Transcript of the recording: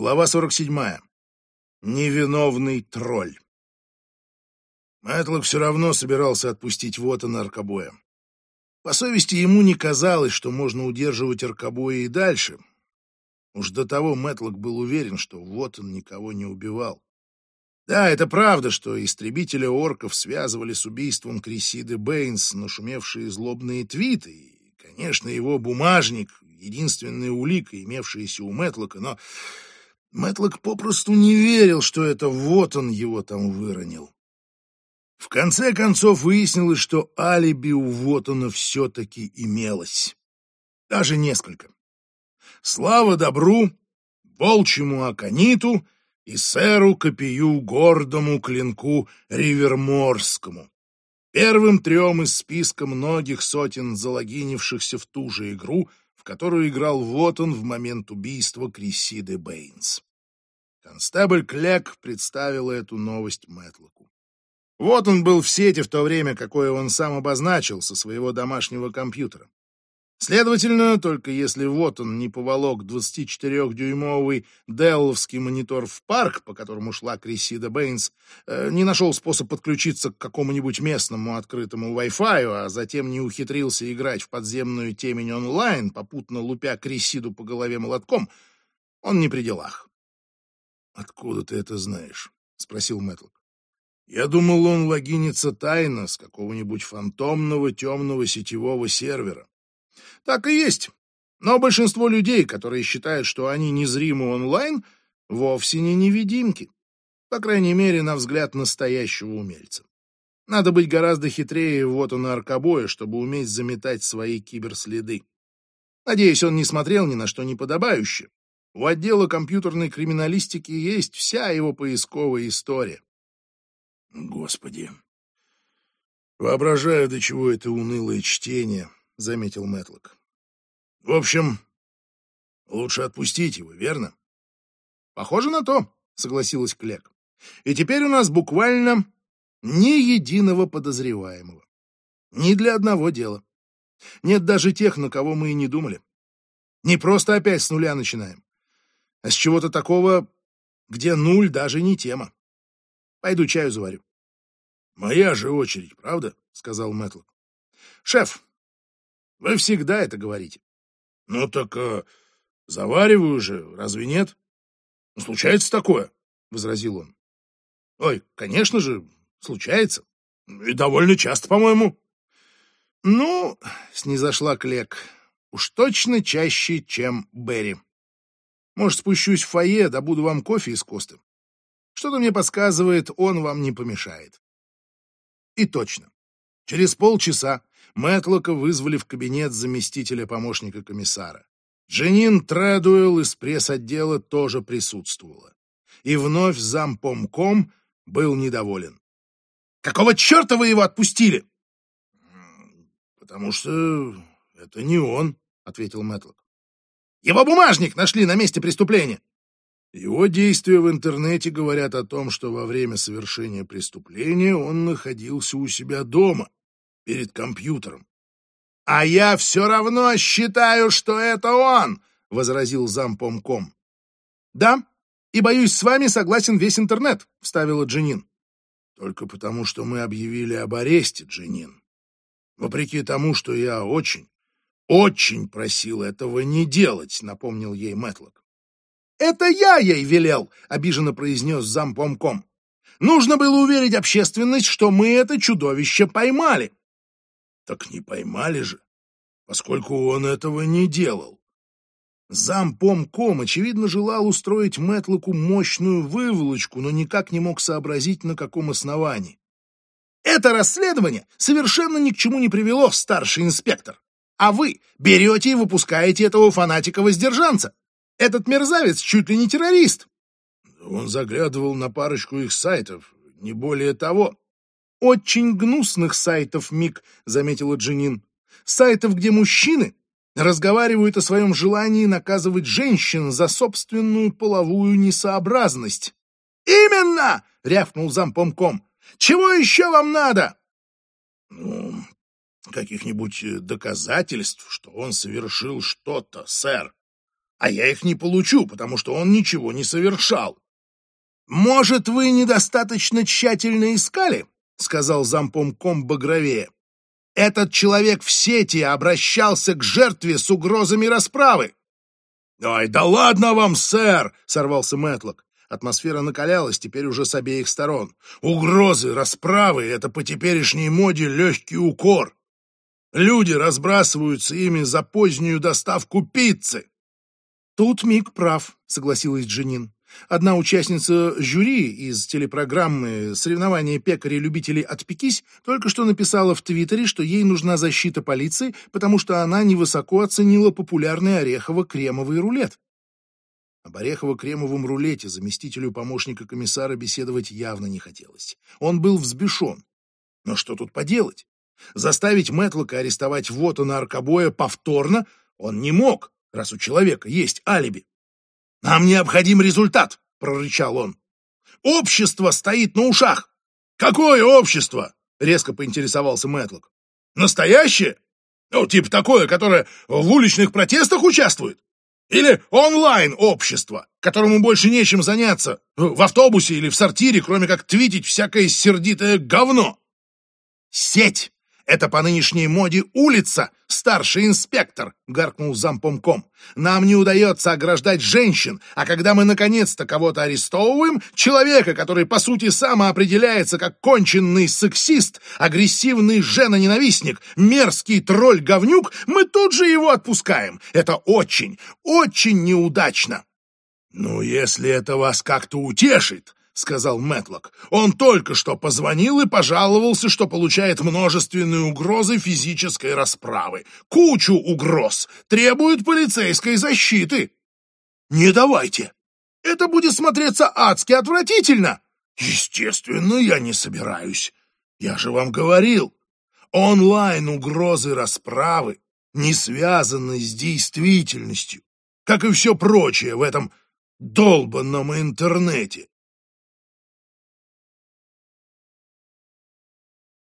Глава 47. Невиновный тролль. Мэтлок все равно собирался отпустить Вотана Аркабоя. По совести ему не казалось, что можно удерживать Аркабоя и дальше. Уж до того Мэтлок был уверен, что Вотан никого не убивал. Да, это правда, что истребителя орков связывали с убийством Крисиды Бэйнс нашумевшие злобные твиты, и, конечно, его бумажник — единственная улика, имевшаяся у Мэтлока, но Мэтлок попросту не верил, что это вот он его там выронил. В конце концов выяснилось, что алиби у Вотона все-таки имелось. Даже несколько. Слава добру, волчьему акониту и сэру Копию гордому клинку Риверморскому. Первым трем из списка многих сотен залогинившихся в ту же игру — в которую играл вот он в момент убийства Крисиды Бэйнс. Констебль Клек представила эту новость Мэтлоку. Вот он был в сети в то время, какое он сам обозначил со своего домашнего компьютера. Следовательно, только если вот он не поволок 24-дюймовый делловский монитор в парк, по которому шла Крисида Бэйнс, э, не нашел способ подключиться к какому-нибудь местному открытому Wi-Fi, а затем не ухитрился играть в подземную темень онлайн, попутно лупя Крисиду по голове молотком, он не при делах. «Откуда ты это знаешь?» — спросил Мэтлок. «Я думал, он логинится тайно с какого-нибудь фантомного темного сетевого сервера. Так и есть. Но большинство людей, которые считают, что они незримы онлайн, вовсе не невидимки. По крайней мере, на взгляд настоящего умельца. Надо быть гораздо хитрее вот он аркобоя, чтобы уметь заметать свои киберследы. Надеюсь, он не смотрел ни на что неподобающее. У отдела компьютерной криминалистики есть вся его поисковая история. Господи. Воображаю, до чего это унылое чтение — заметил Мэтлок. «В общем, лучше отпустить его, верно?» «Похоже на то», — согласилась Клек. «И теперь у нас буквально ни единого подозреваемого. Ни для одного дела. Нет даже тех, на кого мы и не думали. Не просто опять с нуля начинаем, а с чего-то такого, где нуль даже не тема. Пойду чаю заварю». «Моя же очередь, правда?» — сказал Мэтлок. «Шеф, вы всегда это говорите. Ну так э, завариваю же, разве нет? Ну, случается такое, — возразил он. Ой, конечно же, случается. И довольно часто, по-моему. Ну, снизошла Клек, уж точно чаще, чем Берри. Может, спущусь в фойе, добуду вам кофе из Косты. Что-то мне подсказывает, он вам не помешает. И точно. Через полчаса Мэтлока вызвали в кабинет заместителя помощника комиссара. Дженин Тредуэлл из пресс-отдела тоже присутствовала. И вновь зампомком был недоволен. «Какого черта вы его отпустили?» «Потому что это не он», — ответил Мэтлок. «Его бумажник нашли на месте преступления». Его действия в интернете говорят о том, что во время совершения преступления он находился у себя дома перед компьютером. «А я все равно считаю, что это он!» — возразил зампомком. «Да, и, боюсь, с вами согласен весь интернет», — вставила Джинин. «Только потому, что мы объявили об аресте, Джинин. Вопреки тому, что я очень, очень просил этого не делать», — напомнил ей Мэтлок. «Это я ей велел», — обиженно произнес зампомком. «Нужно было уверить общественность, что мы это чудовище поймали». Так не поймали же, поскольку он этого не делал. Зампомком, очевидно, желал устроить Мэтлоку мощную выволочку, но никак не мог сообразить, на каком основании. «Это расследование совершенно ни к чему не привело, старший инспектор. А вы берете и выпускаете этого фанатика-воздержанца. Этот мерзавец чуть ли не террорист». Он заглядывал на парочку их сайтов, не более того. «Очень гнусных сайтов, Мик», — заметила Джинин. «Сайтов, где мужчины разговаривают о своем желании наказывать женщин за собственную половую несообразность». «Именно!» — рявкнул зампомком. «Чего еще вам надо?» «Ну, каких-нибудь доказательств, что он совершил что-то, сэр. а я их не получу, потому что он ничего не совершал. «Может, вы недостаточно тщательно искали?» — сказал зампомком багровее. «Этот человек в сети обращался к жертве с угрозами расправы». «Ой, да ладно вам, сэр!» — сорвался Мэтлок. Атмосфера накалялась теперь уже с обеих сторон. Угрозы, расправы — это по теперешней моде легкий укор. Люди разбрасываются ими за позднюю доставку пиццы. Тут Мик прав, согласилась Джинин. Одна участница жюри из телепрограммы «Соревнования пекарей-любителей отпекись» только что написала в Твиттере, что ей нужна защита полиции, потому что она невысоко оценила популярный орехово-кремовый рулет. Об орехово-кремовом рулете заместителю помощника комиссара беседовать явно не хотелось. Он был взбешен. Но что тут поделать? Заставить Мэтлока арестовать Вотана Аркобоя повторно он не мог, раз у человека есть алиби. «Нам необходим результат!» — прорычал он. «Общество стоит на ушах!» «Какое общество?» — резко поинтересовался Мэтлок. «Настоящее? Ну, типа такое, которое в уличных протестах участвует? Или онлайн-общество, которому больше нечем заняться в автобусе или в сортире, кроме как твитить всякое сердитое говно?» «Сеть!» Это по нынешней моде улица, старший инспектор, гаркнул зампомком. Нам не удается ограждать женщин, а когда мы наконец-то кого-то арестовываем, человека, который по сути самоопределяется как конченный сексист, агрессивный женоненавистник, мерзкий тролль-говнюк, мы тут же его отпускаем. Это очень, очень неудачно. Ну, если это вас как-то утешит, — сказал Мэтлок. «Он только что позвонил и пожаловался, что получает множественные угрозы физической расправы. Кучу угроз. Требует полицейской защиты». «Не давайте. Это будет смотреться адски отвратительно». «Естественно, я не собираюсь. Я же вам говорил. Онлайн-угрозы расправы не связаны с действительностью, как и все прочее в этом долбанном интернете.